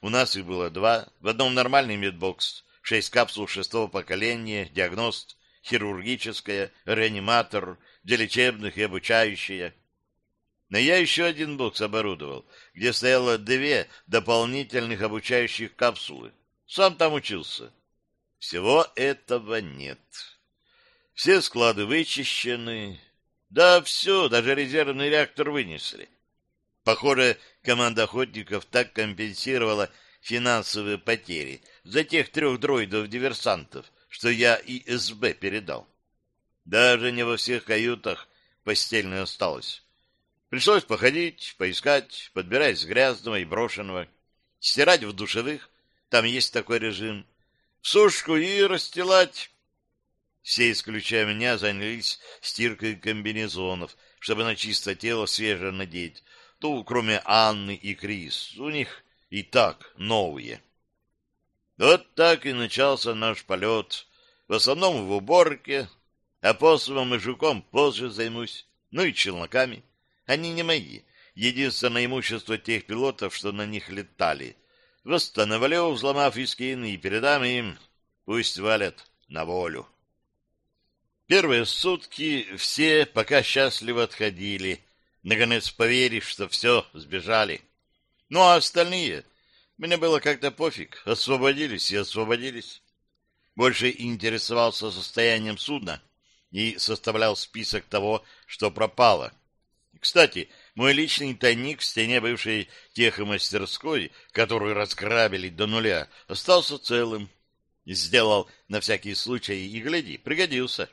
У нас их было два. В одном нормальный медбокс, шесть капсул шестого поколения, диагност, хирургическая, реаниматор, для лечебных и обучающая. Но я еще один бокс оборудовал, где стояло две дополнительных обучающих капсулы. Сам там учился. Всего этого нет. Все склады вычищены. Да все, даже резервный реактор вынесли. Похоже, команда охотников так компенсировала финансовые потери за тех трех дроидов-диверсантов, что я и СБ передал. Даже не во всех каютах постель не осталось. Пришлось походить, поискать, подбирать с грязного и брошенного, стирать в душевых, там есть такой режим, сушку и расстилать. Все, исключая меня, занялись стиркой комбинезонов, чтобы на чисто тело свежее надеть. Ну, кроме Анны и Крис, у них и так новые. Вот так и начался наш полет. В основном в уборке, а посовом и жуком позже займусь, ну и челноками. Они не мои. Единственное имущество тех пилотов, что на них летали. Восстановлю, взломав искин, и передам им. Пусть валят на волю. Первые сутки все пока счастливо отходили, наконец поверив, что все, сбежали. Ну, а остальные... Мне было как-то пофиг. Освободились и освободились. Больше интересовался состоянием судна и составлял список того, что пропало. Кстати, мой личный тайник в стене бывшей техомастерской, которую разграбили до нуля, остался целым. Сделал на всякий случай и, гляди, пригодился.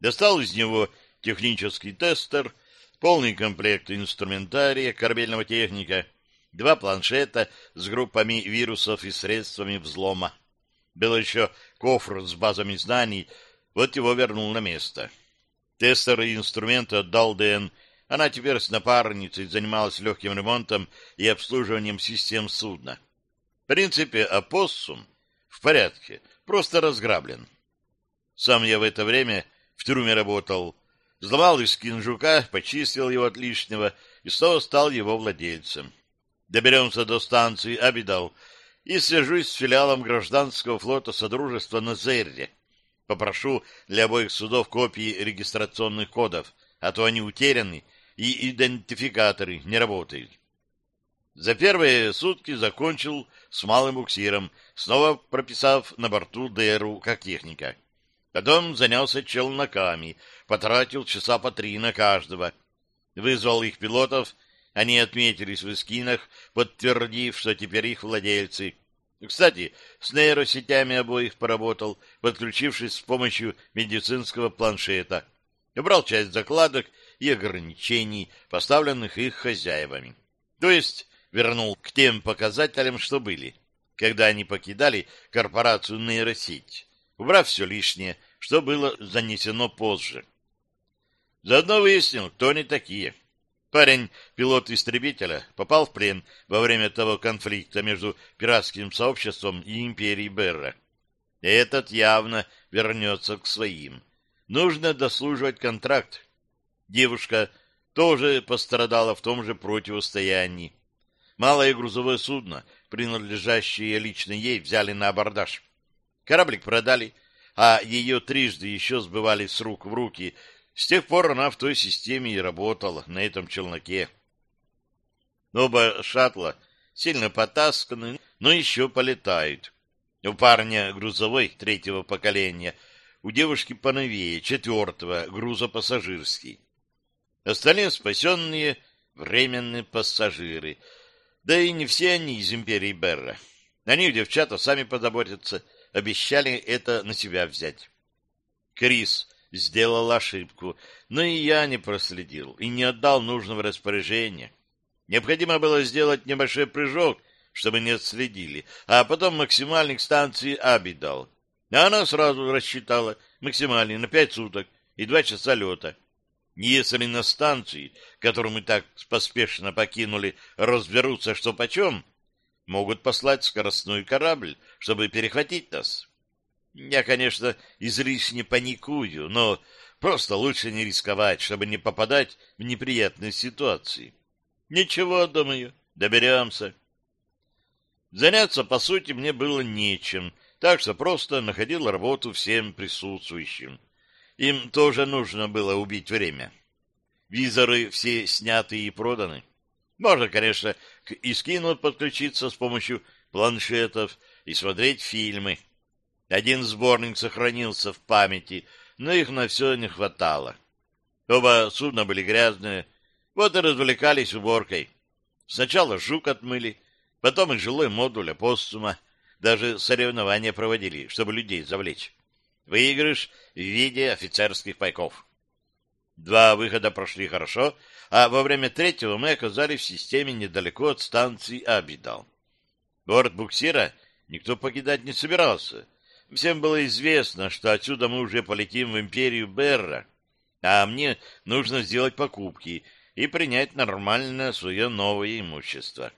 Достал из него технический тестер, полный комплект инструментария корабельного техника, два планшета с группами вирусов и средствами взлома. Был еще кофр с базами знаний, вот его вернул на место. Тестер и инструменты отдал ДН она теперь с напарницей занималась легким ремонтом и обслуживанием систем судна. В принципе, опоссум в порядке, просто разграблен. Сам я в это время в трюме работал. Взломал искин жука, почистил его от лишнего и снова стал его владельцем. Доберемся до станции Абидал и свяжусь с филиалом гражданского флота Содружества на Зерре. Попрошу для обоих судов копии регистрационных кодов, а то они утеряны и идентификаторы не работают. За первые сутки закончил с малым буксиром, снова прописав на борту ДРУ как техника. Потом занялся челноками, потратил часа по три на каждого. Вызвал их пилотов, они отметились в эскинах, подтвердив, что теперь их владельцы. Кстати, с нейросетями обоих поработал, подключившись с помощью медицинского планшета. Убрал часть закладок и ограничений, поставленных их хозяевами. То есть вернул к тем показателям, что были, когда они покидали корпорацию нейросеть, убрав все лишнее, что было занесено позже. Заодно выяснил, кто они такие. Парень, пилот истребителя, попал в плен во время того конфликта между пиратским сообществом и империей Берра. Этот явно вернется к своим. Нужно дослуживать контракт, Девушка тоже пострадала в том же противостоянии. Малое грузовое судно, принадлежащее лично ей, взяли на абордаж. Кораблик продали, а ее трижды еще сбывали с рук в руки. С тех пор она в той системе и работала, на этом челноке. Оба шаттла сильно потасканы, но еще полетают. У парня грузовой третьего поколения, у девушки поновее, четвертого, грузопассажирский. Остальные спасенные временные пассажиры. Да и не все они из империи Берра. Они, девчата, сами позаботятся, обещали это на себя взять. Крис сделал ошибку, но и я не проследил и не отдал нужного распоряжения. Необходимо было сделать небольшой прыжок, чтобы не отследили, а потом максимальный к станции Абидал. А она сразу рассчитала максимальный на пять суток и два часа лета. Если на станции, которую мы так поспешно покинули, разберутся что почем, могут послать скоростной корабль, чтобы перехватить нас. Я, конечно, излишне паникую, но просто лучше не рисковать, чтобы не попадать в неприятные ситуации. Ничего, думаю, доберемся. Заняться, по сути, мне было нечем, так что просто находил работу всем присутствующим. Им тоже нужно было убить время. Визоры все сняты и проданы. Можно, конечно, к Искину подключиться с помощью планшетов и смотреть фильмы. Один сборник сохранился в памяти, но их на все не хватало. Оба судна были грязные, вот и развлекались уборкой. Сначала жук отмыли, потом и жилой модуль опоссума. Даже соревнования проводили, чтобы людей завлечь. Выигрыш в виде офицерских пайков. Два выхода прошли хорошо, а во время третьего мы оказались в системе недалеко от станции Абидал. Борт буксира никто покидать не собирался. Всем было известно, что отсюда мы уже полетим в империю Берра, а мне нужно сделать покупки и принять нормальное свое новое имущество.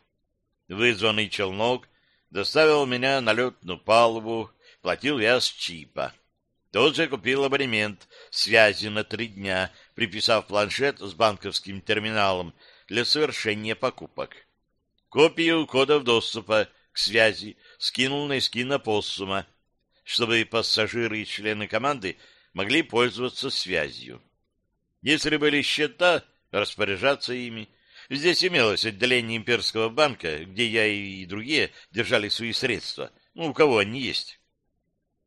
Вызванный челнок доставил меня на летную палубу, платил я с чипа. Тот же купил абонемент связи на три дня, приписав планшет с банковским терминалом для совершения покупок. Копию кодов доступа к связи скинул на эскин опоссума, чтобы пассажиры и члены команды могли пользоваться связью. Если были счета, распоряжаться ими. Здесь имелось отделение имперского банка, где я и другие держали свои средства, ну, у кого они есть.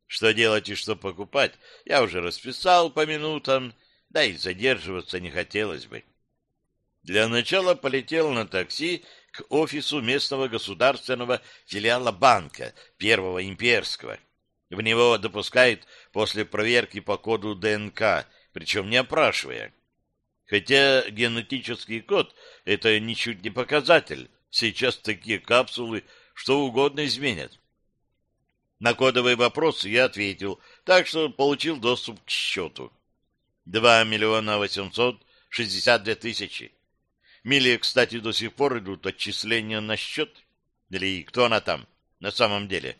Что делать и что покупать, я уже расписал по минутам, да и задерживаться не хотелось бы. Для начала полетел на такси к офису местного государственного филиала банка, Первого Имперского. В него допускают после проверки по коду ДНК, причем не опрашивая. Хотя генетический код — это ничуть не показатель. Сейчас такие капсулы что угодно изменят. На кодовые вопросы я ответил, так что получил доступ к счету. Два миллиона восемьсот шестьдесят две тысячи. Мили, кстати, до сих пор идут отчисления на счет. Или кто она там на самом деле?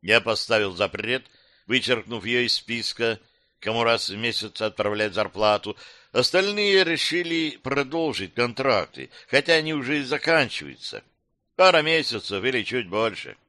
Я поставил запрет, вычеркнув ее из списка, кому раз в месяц отправлять зарплату. Остальные решили продолжить контракты, хотя они уже и заканчиваются. Пара месяцев или чуть больше. —